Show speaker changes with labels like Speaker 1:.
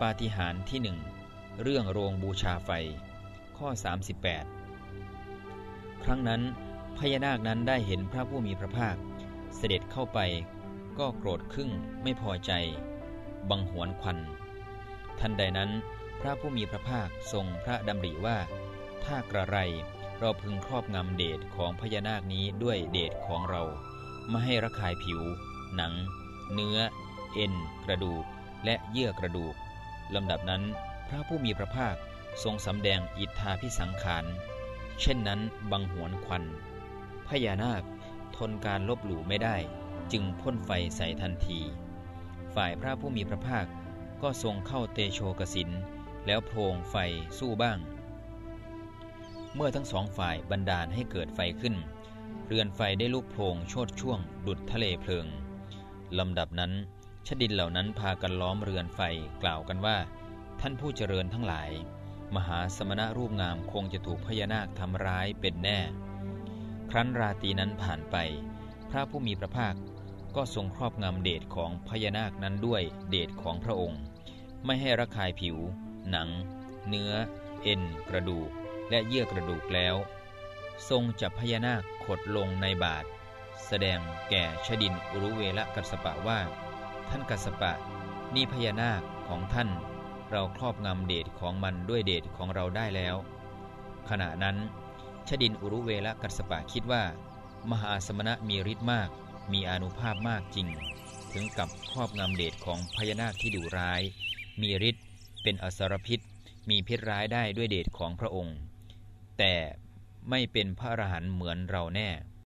Speaker 1: ปาฏิหาริย์ที่หนึ่งเรื่องโรงบูชาไฟ ข้อ 38 ครั้งนั้นพญานาคนั้นได้เห็นพระผู้มีพระภาค เสด็จเข้าไป ก็โกรธขึ้นไม่พอใจ บังหวนควัน ทันใดนั้น พระผู้มีพระภาคทรงพระดำริว่า ถ้ากระไรเราพึงครอบงำเดชของพญานาคนี้ด้วยเดชของเราไม่ให้ระคายผิว หนัง เนื้อ เอ็น กระดูก และเยื่อกระดูก ลำดับนั้นพระผู้มีพระภาคทรงสำแดงอิทธาพิสังขาร เช่นนั้นบังหวนควัน พญานาคทนการลบหลู่ไม่ได้ จึงพ่นไฟใส่ทันที ฝ่ายพระผู้มีพระภาคก็ทรงเข้าเตโชกสิน แล้วโพรงไฟสู้บ้าง เมื่อทั้งสองฝ่ายบันดาลให้เกิดไฟขึ้น เรือนไฟได้ลุกโพลงโชดช่วงดุดทะเลเพลิงลำดับนั้น ชดินเหล่านั้นพากันล้อมเรือนไฟกล่าวกันว่า ท่านผู้เจริญทั้งหลาย มหาสมณะรูปงามคงจะถูกพญานาคทำร้ายเป็นแน่ ครั้นราตรีนั้นผ่านไป พระผู้มีพระภาคก็ทรงครอบงำเดชของพญานาคนั้นด้วยเดชของพระองค์ ไม่ให้ระคายผิว หนัง เนื้อ เอ็น กระดูก และเยื่อกระดูกแล้ว ทรงจับพญานาคขดลงในบาท แสดงแก่ชดินอุรุเวละกัสปะว่า ท่านกัสปะ นี่พญานาคของท่าน เราครอบงำเดชของมันด้วยเดชของเราได้แล้ว ขณะนั้นชดินอุรุเวละกัสปะคิดว่า มหาสมณะมีฤทธิ์มาก มีอนุภาพมากจริง ถึงกับครอบงำเดชของพญานาคที่ดุร้าย มีฤทธิ์เป็นอสรพิษ มีพิษร้ายได้ด้วยเดชของพระองค์ แต่ไม่เป็นพระอรหันต์เหมือนเราแน่